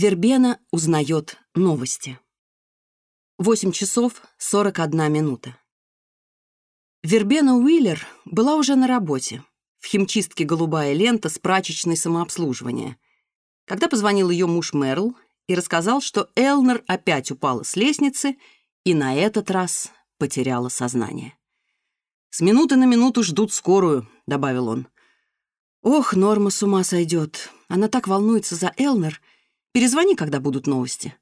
Вербена узнает новости. 8 часов 41 минута. Вербена Уиллер была уже на работе. В химчистке «Голубая лента» с прачечной самообслуживания. Когда позвонил ее муж Мерл и рассказал, что Элнер опять упала с лестницы и на этот раз потеряла сознание. «С минуты на минуту ждут скорую», — добавил он. «Ох, Норма с ума сойдет. Она так волнуется за Элнер», — Перезвони, когда будут новости».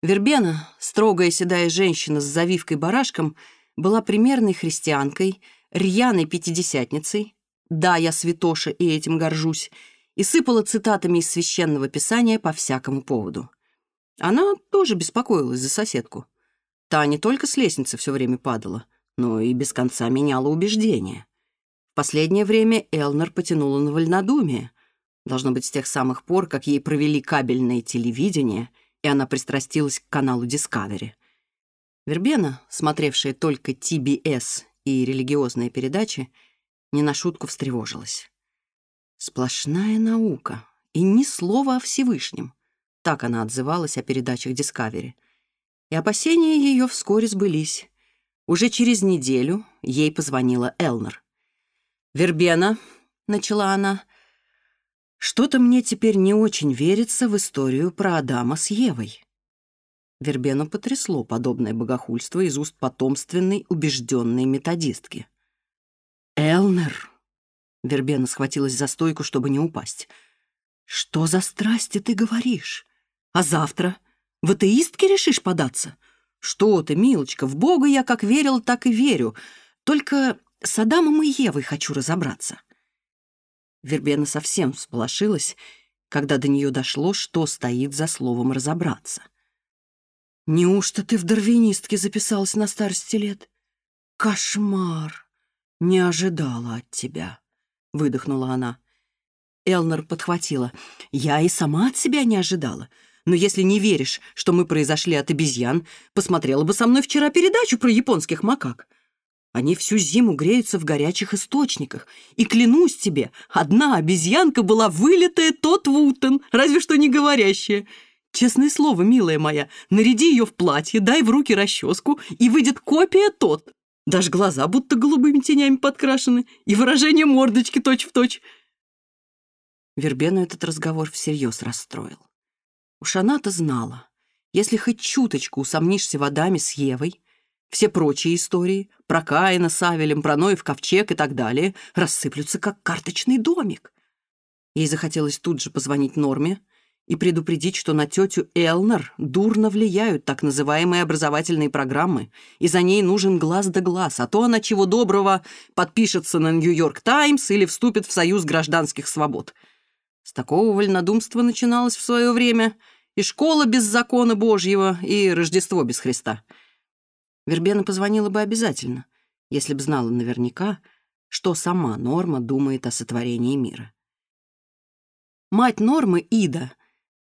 Вербена, строгая седая женщина с завивкой барашком, была примерной христианкой, рьяной пятидесятницей, «Да, я святоша и этим горжусь», и сыпала цитатами из священного писания по всякому поводу. Она тоже беспокоилась за соседку. Та не только с лестницы все время падала, но и без конца меняла убеждения. В последнее время Элнер потянула на вольнодумие, Должно быть, с тех самых пор, как ей провели кабельное телевидение, и она пристрастилась к каналу Discovery. Вербена, смотревшая только TBS и религиозные передачи, не на шутку встревожилась. Сплошная наука и ни слова о Всевышнем. Так она отзывалась о передачах Discovery. И опасения ее вскоре сбылись. Уже через неделю ей позвонила Элнер. «Вербена», — начала она, Что-то мне теперь не очень верится в историю про Адама с Евой. Вербена потрясло подобное богохульство из уст потомственной, убежденной методистки. «Элнер!» — Вербена схватилась за стойку, чтобы не упасть. «Что за страсти ты говоришь? А завтра? В атеистке решишь податься? Что ты, милочка, в Бога я как верил, так и верю. Только с Адамом и Евой хочу разобраться». Вербена совсем всполошилась, когда до нее дошло, что стоит за словом «разобраться». «Неужто ты в дарвинистке записалась на старости лет?» «Кошмар! Не ожидала от тебя!» — выдохнула она. Элнер подхватила. «Я и сама от себя не ожидала. Но если не веришь, что мы произошли от обезьян, посмотрела бы со мной вчера передачу про японских макак. Они всю зиму греются в горячих источниках. И клянусь тебе, одна обезьянка была вылитая тот Вутон, разве что не говорящая. Честное слово, милая моя, наряди ее в платье, дай в руки расческу, и выйдет копия тот. Даже глаза будто голубыми тенями подкрашены, и выражение мордочки точь-в-точь. -точь. Вербену этот разговор всерьез расстроил. Уж она-то знала, если хоть чуточку усомнишься в Адаме с Евой, все прочие истории про Каина с Авелем, про Ноев ковчег и так далее рассыплются как карточный домик. Ей захотелось тут же позвонить Норме и предупредить, что на тетю Элнер дурно влияют так называемые образовательные программы, и за ней нужен глаз да глаз, а то она чего доброго подпишется на «Нью-Йорк Таймс» или вступит в Союз гражданских свобод. С такого вольнодумства начиналось в свое время и школа без закона Божьего, и Рождество без Христа. Вербена позвонила бы обязательно, если б знала наверняка, что сама Норма думает о сотворении мира. Мать Нормы, Ида,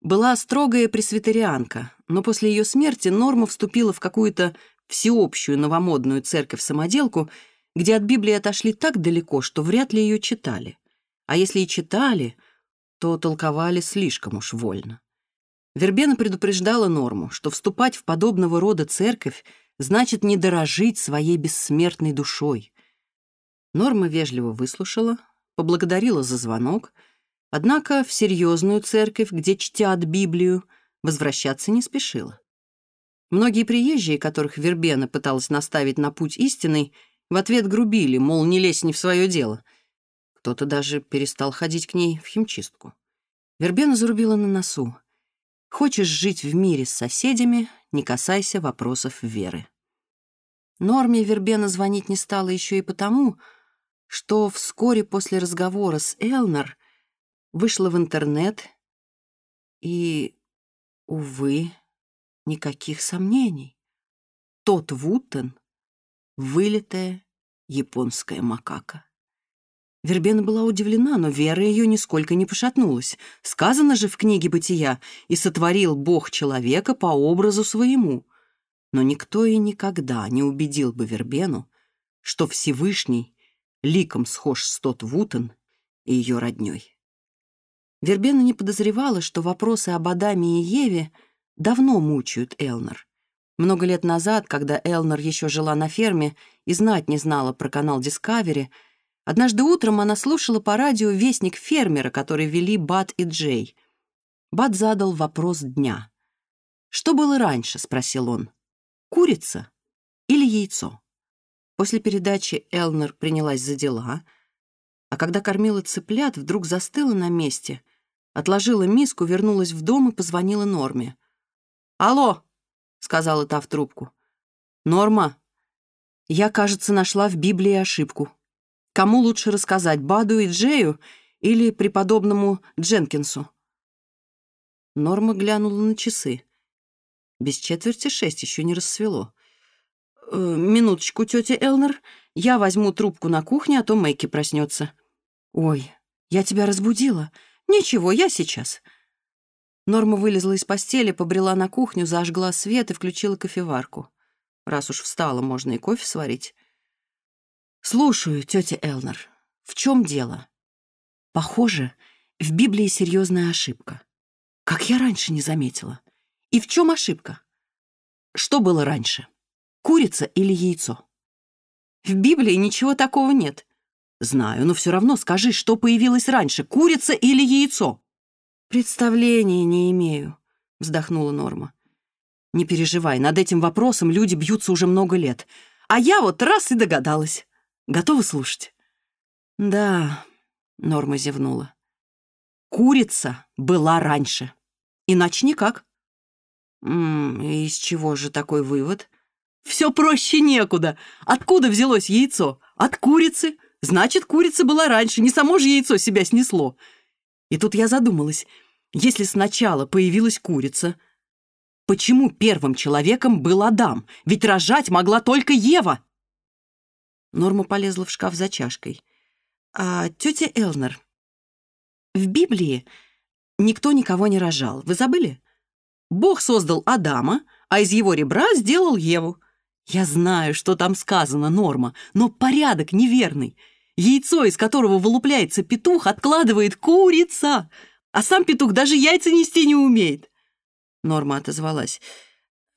была строгая пресвитерианка, но после ее смерти Норма вступила в какую-то всеобщую новомодную церковь-самоделку, где от Библии отошли так далеко, что вряд ли ее читали. А если и читали, то толковали слишком уж вольно. Вербена предупреждала Норму, что вступать в подобного рода церковь значит не дорожить своей бессмертной душой. Норма вежливо выслушала, поблагодарила за звонок, однако в серьезную церковь, где чтят Библию, возвращаться не спешила. Многие приезжие, которых Вербена пыталась наставить на путь истинный, в ответ грубили, мол, не лезь не в свое дело. Кто-то даже перестал ходить к ней в химчистку. Вербена зарубила на носу. «Хочешь жить в мире с соседями, не касайся вопросов веры. Норме Вербена звонить не стало еще и потому, что вскоре после разговора с Элнер вышла в интернет и, увы, никаких сомнений. Тот Вутен вылитая японская макака. Вербена была удивлена, но вера ее нисколько не пошатнулась. Сказано же в книге «Бытия» «И сотворил Бог человека по образу своему». Но никто и никогда не убедил бы Вербену, что Всевышний ликом схож с тот Вутон и ее родней. Вербена не подозревала, что вопросы об Адаме и Еве давно мучают Элнер. Много лет назад, когда Элнер еще жила на ферме и знать не знала про канал Discovery, Однажды утром она слушала по радио вестник фермера, который вели Бат и Джей. Бат задал вопрос дня. «Что было раньше?» — спросил он. «Курица или яйцо?» После передачи Элнер принялась за дела, а когда кормила цыплят, вдруг застыла на месте, отложила миску, вернулась в дом и позвонила Норме. «Алло!» — сказала та в трубку. «Норма, я, кажется, нашла в Библии ошибку. Кому лучше рассказать, Баду и Джею или преподобному Дженкинсу?» Норма глянула на часы. Без четверти шесть еще не рассвело. «Э, «Минуточку, тетя Элнер, я возьму трубку на кухне, а то Мэйки проснется». «Ой, я тебя разбудила. Ничего, я сейчас». Норма вылезла из постели, побрела на кухню, зажгла свет и включила кофеварку. Раз уж встала, можно и кофе сварить. Слушаю, тетя Элнер. В чем дело? Похоже, в Библии серьезная ошибка. Как я раньше не заметила. И в чем ошибка? Что было раньше? Курица или яйцо? В Библии ничего такого нет. Знаю, но все равно скажи, что появилось раньше, курица или яйцо? Представления не имею, вздохнула Норма. Не переживай, над этим вопросом люди бьются уже много лет. А я вот раз и догадалась. Готова слушать?» «Да», — Норма зевнула. «Курица была раньше. Иначе никак». «М -м, «Из чего же такой вывод?» «Все проще некуда. Откуда взялось яйцо? От курицы. Значит, курица была раньше, не само же яйцо себя снесло». И тут я задумалась, если сначала появилась курица, почему первым человеком был Адам? Ведь рожать могла только Ева. Норма полезла в шкаф за чашкой. А тетя Элнер, в Библии никто никого не рожал. Вы забыли? Бог создал Адама, а из его ребра сделал Еву. Я знаю, что там сказано, Норма, но порядок неверный. Яйцо, из которого вылупляется петух, откладывает курица, а сам петух даже яйца нести не умеет. Норма отозвалась. «Э,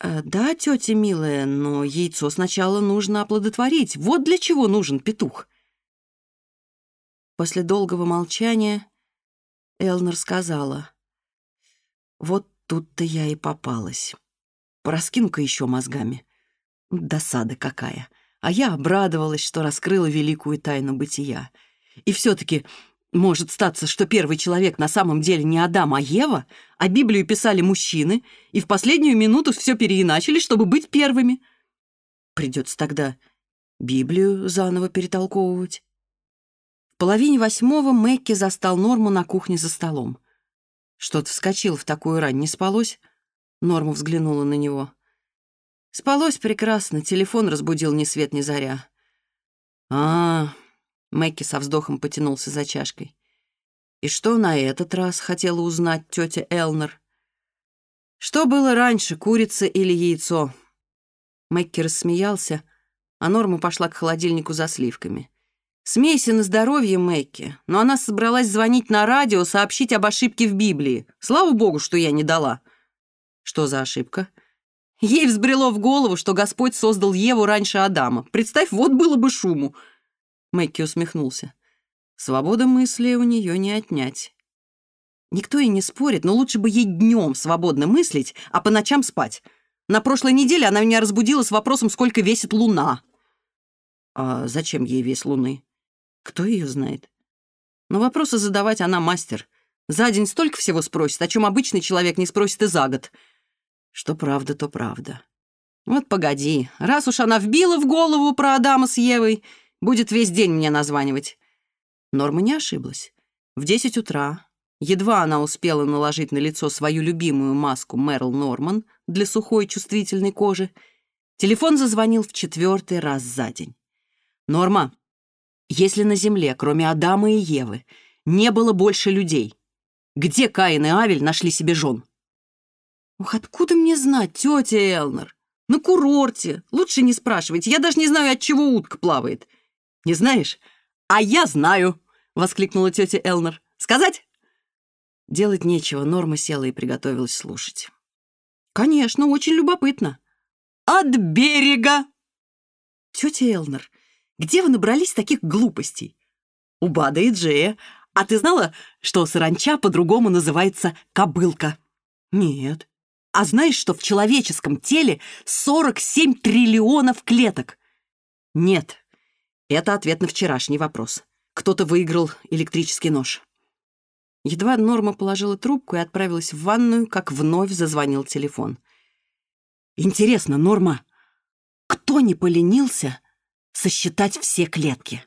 Э, да, тетя милая, но яйцо сначала нужно оплодотворить. Вот для чего нужен петух. После долгого молчания Элнер сказала. Вот тут-то я и попалась. Пораскинка еще мозгами. Досада какая. А я обрадовалась, что раскрыла великую тайну бытия. И все-таки может статься, что первый человек на самом деле не Адам, а Ева, а Библию писали мужчины, и в последнюю минуту все переиначили, чтобы быть первыми. Придется тогда Библию заново перетолковывать. В половине восьмого Мэкки застал Норму на кухне за столом. Что-то вскочил в такую рань, не спалось? Норма взглянула на него. Спалось прекрасно, телефон разбудил ни свет ни заря. «А, а со вздохом потянулся за чашкой. «И что на этот раз хотела узнать тетя Элнер?» «Что было раньше, курица или яйцо?» Мэкки рассмеялся, а Норма пошла к холодильнику за сливками. «Смейся на здоровье, Мэкки, но она собралась звонить на радио, сообщить об ошибке в Библии. Слава богу, что я не дала». «Что за ошибка?» Ей взбрело в голову, что Господь создал Еву раньше Адама. Представь, Мэкки усмехнулся. «Свобода мысли у нее не отнять». «Никто и не спорит, но лучше бы ей днем свободно мыслить, а по ночам спать. На прошлой неделе она меня разбудила с вопросом, сколько весит луна». «А зачем ей вес луны?» «Кто ее знает?» «Но вопросы задавать она мастер. За день столько всего спросит, о чем обычный человек не спросит и за год. Что правда, то правда». «Вот погоди, раз уж она вбила в голову про Адама с Евой...» будет весь день мне названивать. Норма не ошиблась. В десять утра, едва она успела наложить на лицо свою любимую маску Мэрл Норман для сухой чувствительной кожи, телефон зазвонил в четвертый раз за день. «Норма, если на Земле, кроме Адама и Евы, не было больше людей, где Каин и Авель нашли себе жен?» «Ух, откуда мне знать, тетя Элнер? На курорте. Лучше не спрашивайте. «Не знаешь?» «А я знаю!» — воскликнула тетя Элнер. «Сказать?» Делать нечего, Норма села и приготовилась слушать. «Конечно, очень любопытно». «От берега!» «Тетя Элнер, где вы набрались таких глупостей?» «У Бада и Джея. А ты знала, что саранча по-другому называется кобылка?» «Нет». «А знаешь, что в человеческом теле 47 триллионов клеток?» «Нет», это ответ на вчерашний вопрос. Кто-то выиграл электрический нож. Едва Норма положила трубку и отправилась в ванную, как вновь зазвонил телефон. «Интересно, Норма, кто не поленился сосчитать все клетки?»